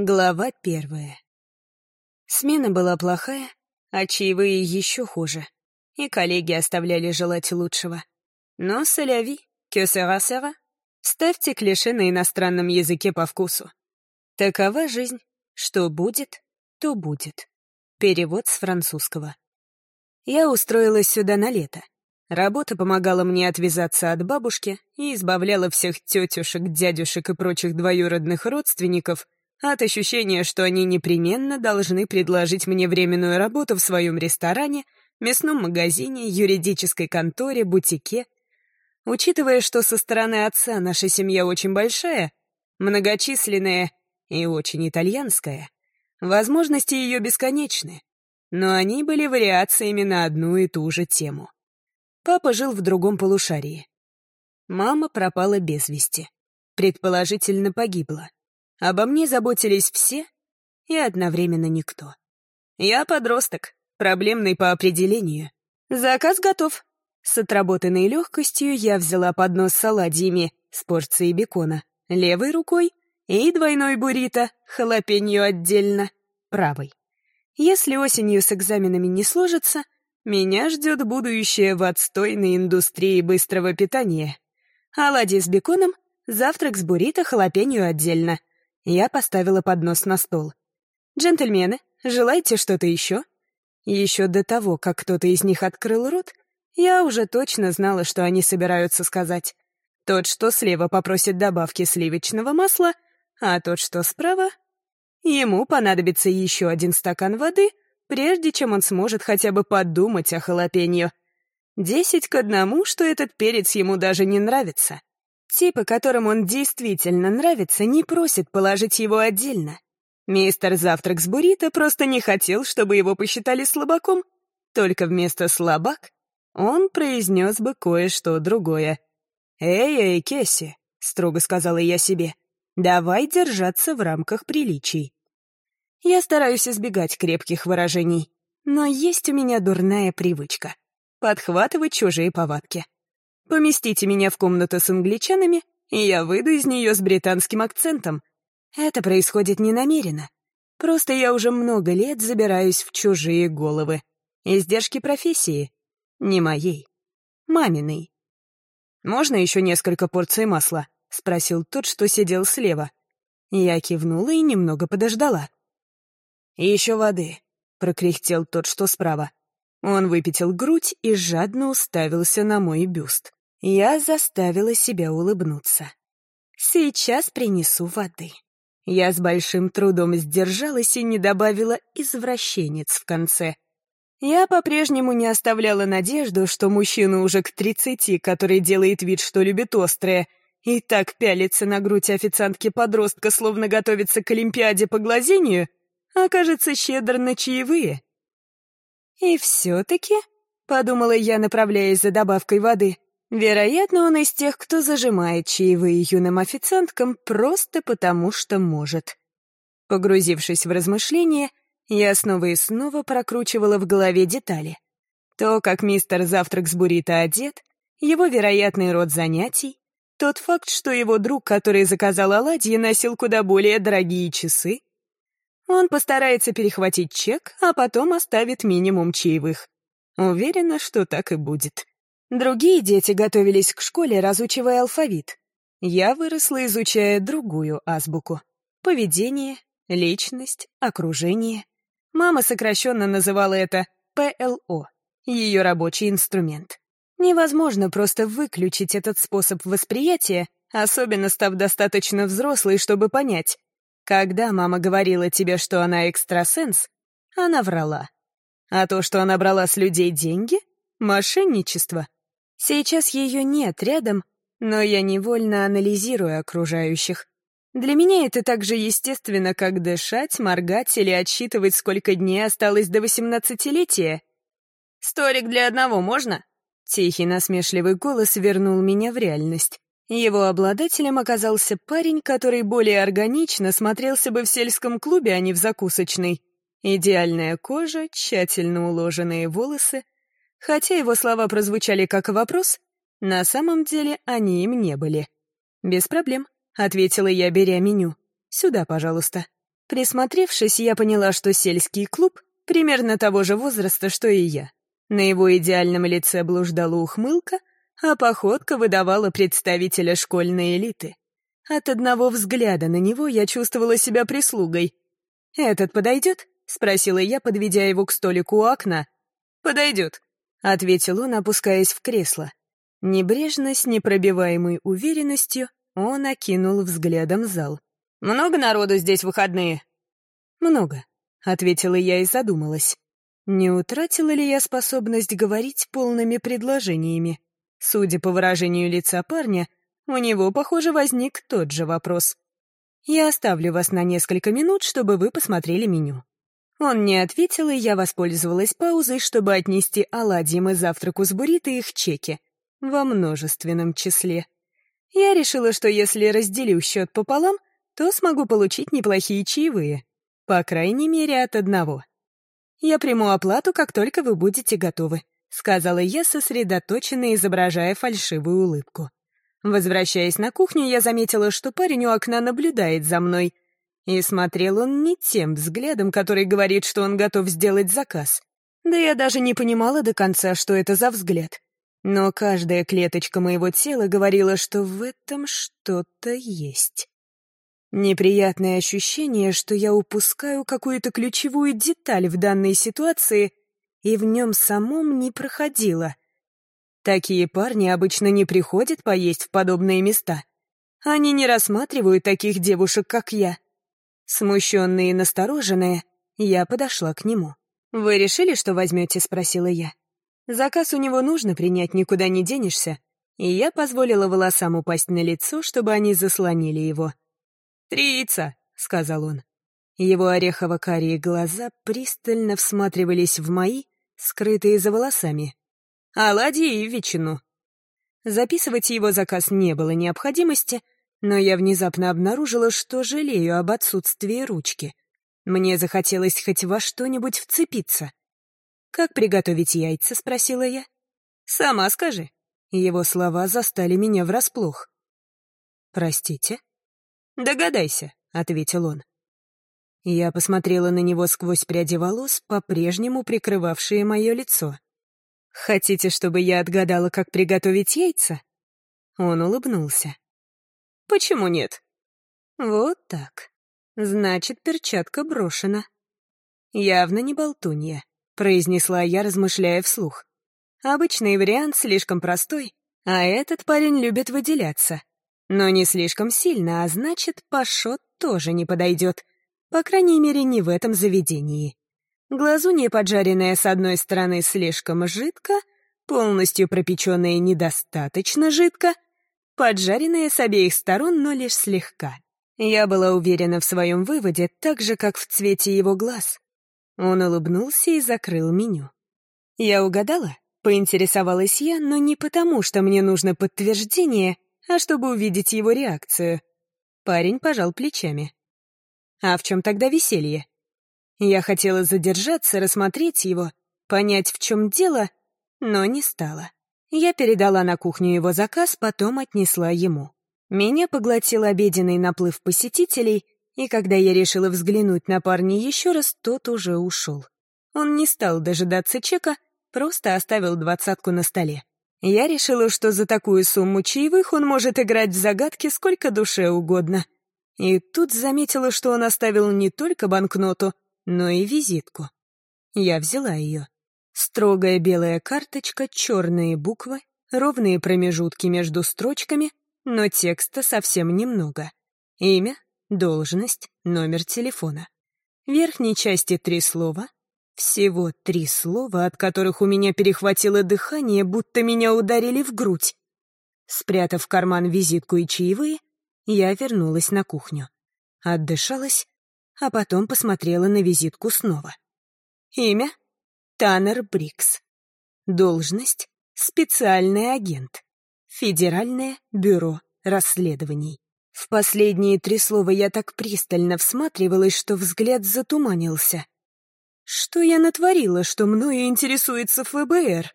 Глава первая. Смена была плохая, а чаевые еще хуже. И коллеги оставляли желать лучшего. Но соляви, sera, ставьте клише на иностранном языке по вкусу. Такова жизнь. Что будет, то будет. Перевод с французского. Я устроилась сюда на лето. Работа помогала мне отвязаться от бабушки и избавляла всех тетюшек, дядюшек и прочих двоюродных родственников от ощущения, что они непременно должны предложить мне временную работу в своем ресторане, мясном магазине, юридической конторе, бутике. Учитывая, что со стороны отца наша семья очень большая, многочисленная и очень итальянская, возможности ее бесконечны, но они были вариациями на одну и ту же тему. Папа жил в другом полушарии. Мама пропала без вести. Предположительно, погибла. Обо мне заботились все и одновременно никто. Я подросток, проблемный по определению. Заказ готов. С отработанной легкостью я взяла поднос с оладьями с порцией бекона левой рукой и двойной буррито, халапеньо отдельно, правой. Если осенью с экзаменами не сложится, меня ждет будущее в отстойной индустрии быстрого питания. Оладьи с беконом, завтрак с буррито, халапеньо отдельно. Я поставила поднос на стол. «Джентльмены, желаете что-то еще?» Еще до того, как кто-то из них открыл рот, я уже точно знала, что они собираются сказать. Тот, что слева, попросит добавки сливочного масла, а тот, что справа... Ему понадобится еще один стакан воды, прежде чем он сможет хотя бы подумать о халапеньо. Десять к одному, что этот перец ему даже не нравится. Типы, которым он действительно нравится, не просят положить его отдельно. Мистер Завтрак с Буррито просто не хотел, чтобы его посчитали слабаком. Только вместо «слабак» он произнес бы кое-что другое. «Эй, эй, Кесси», — строго сказала я себе, — «давай держаться в рамках приличий». Я стараюсь избегать крепких выражений, но есть у меня дурная привычка — подхватывать чужие повадки. Поместите меня в комнату с англичанами, и я выйду из нее с британским акцентом. Это происходит ненамеренно. Просто я уже много лет забираюсь в чужие головы. Издержки профессии. Не моей. Маминой. «Можно еще несколько порций масла?» — спросил тот, что сидел слева. Я кивнула и немного подождала. «И еще воды», — прокряхтел тот, что справа. Он выпятил грудь и жадно уставился на мой бюст. Я заставила себя улыбнуться. «Сейчас принесу воды». Я с большим трудом сдержалась и не добавила «извращенец» в конце. Я по-прежнему не оставляла надежду, что мужчина уже к тридцати, который делает вид, что любит острое, и так пялится на грудь официантки-подростка, словно готовится к Олимпиаде по глазению, окажется щедр на чаевые. «И все-таки», — подумала я, направляясь за добавкой воды, — Вероятно, он из тех, кто зажимает чаевые юным официанткам просто потому, что может. Погрузившись в размышления, я снова и снова прокручивала в голове детали. То, как мистер Завтрак с Бурито одет, его вероятный род занятий, тот факт, что его друг, который заказал оладьи, носил куда более дорогие часы. Он постарается перехватить чек, а потом оставит минимум чаевых. Уверена, что так и будет. Другие дети готовились к школе, разучивая алфавит. Я выросла, изучая другую азбуку. Поведение, личность, окружение. Мама сокращенно называла это ПЛО, ее рабочий инструмент. Невозможно просто выключить этот способ восприятия, особенно став достаточно взрослой, чтобы понять. Когда мама говорила тебе, что она экстрасенс, она врала. А то, что она брала с людей деньги — мошенничество — Сейчас ее нет рядом, но я невольно анализирую окружающих. Для меня это так же естественно, как дышать, моргать или отсчитывать, сколько дней осталось до восемнадцатилетия. «Сторик для одного можно?» Тихий насмешливый голос вернул меня в реальность. Его обладателем оказался парень, который более органично смотрелся бы в сельском клубе, а не в закусочной. Идеальная кожа, тщательно уложенные волосы, Хотя его слова прозвучали как вопрос, на самом деле они им не были. «Без проблем», — ответила я, беря меню. «Сюда, пожалуйста». Присмотревшись, я поняла, что сельский клуб примерно того же возраста, что и я. На его идеальном лице блуждала ухмылка, а походка выдавала представителя школьной элиты. От одного взгляда на него я чувствовала себя прислугой. «Этот подойдет?» — спросила я, подведя его к столику у окна. «Подойдет», — ответил он, опускаясь в кресло. Небрежно, с непробиваемой уверенностью, он окинул взглядом зал. «Много народу здесь выходные?» «Много», — ответила я и задумалась. Не утратила ли я способность говорить полными предложениями? Судя по выражению лица парня, у него, похоже, возник тот же вопрос. «Я оставлю вас на несколько минут, чтобы вы посмотрели меню». Он не ответил, и я воспользовалась паузой, чтобы отнести оладьям и завтраку с буррито их чеки. Во множественном числе. Я решила, что если разделю счет пополам, то смогу получить неплохие чаевые. По крайней мере, от одного. «Я приму оплату, как только вы будете готовы», — сказала я, сосредоточенно изображая фальшивую улыбку. Возвращаясь на кухню, я заметила, что парень у окна наблюдает за мной. И смотрел он не тем взглядом, который говорит, что он готов сделать заказ. Да я даже не понимала до конца, что это за взгляд. Но каждая клеточка моего тела говорила, что в этом что-то есть. Неприятное ощущение, что я упускаю какую-то ключевую деталь в данной ситуации, и в нем самом не проходило. Такие парни обычно не приходят поесть в подобные места. Они не рассматривают таких девушек, как я. Смущенная и настороженная, я подошла к нему. «Вы решили, что возьмете?» — спросила я. Заказ у него нужно принять, никуда не денешься. И я позволила волосам упасть на лицо, чтобы они заслонили его. «Три яйца», — сказал он. Его орехово-карие глаза пристально всматривались в мои, скрытые за волосами оладьи и ветчину. Записывать его заказ не было необходимости, но я внезапно обнаружила, что жалею об отсутствии ручки. Мне захотелось хоть во что-нибудь вцепиться. «Как приготовить яйца?» — спросила я. «Сама скажи». Его слова застали меня врасплох. «Простите?» «Догадайся», — ответил он. Я посмотрела на него сквозь пряди волос, по-прежнему прикрывавшие мое лицо. «Хотите, чтобы я отгадала, как приготовить яйца?» Он улыбнулся. «Почему нет?» «Вот так. Значит, перчатка брошена». «Явно не болтунья», — произнесла я, размышляя вслух. «Обычный вариант слишком простой, а этот парень любит выделяться. Но не слишком сильно, а значит, Пашот тоже не подойдет. По крайней мере, не в этом заведении. Глазунья, поджаренная с одной стороны слишком жидко, полностью пропеченная недостаточно жидко, поджаренная с обеих сторон, но лишь слегка. Я была уверена в своем выводе, так же, как в цвете его глаз. Он улыбнулся и закрыл меню. Я угадала? Поинтересовалась я, но не потому, что мне нужно подтверждение, а чтобы увидеть его реакцию. Парень пожал плечами. А в чем тогда веселье? Я хотела задержаться, рассмотреть его, понять, в чем дело, но не стала. Я передала на кухню его заказ, потом отнесла ему. Меня поглотил обеденный наплыв посетителей, и когда я решила взглянуть на парня еще раз, тот уже ушел. Он не стал дожидаться чека, просто оставил двадцатку на столе. Я решила, что за такую сумму чаевых он может играть в загадки сколько душе угодно. И тут заметила, что он оставил не только банкноту, но и визитку. Я взяла ее. Строгая белая карточка, черные буквы, ровные промежутки между строчками, но текста совсем немного. Имя, должность, номер телефона. В верхней части три слова. Всего три слова, от которых у меня перехватило дыхание, будто меня ударили в грудь. Спрятав в карман визитку и чаевые, я вернулась на кухню. Отдышалась а потом посмотрела на визитку снова. Имя — Таннер Брикс. Должность — специальный агент. Федеральное бюро расследований. В последние три слова я так пристально всматривалась, что взгляд затуманился. Что я натворила, что мною интересуется ФБР?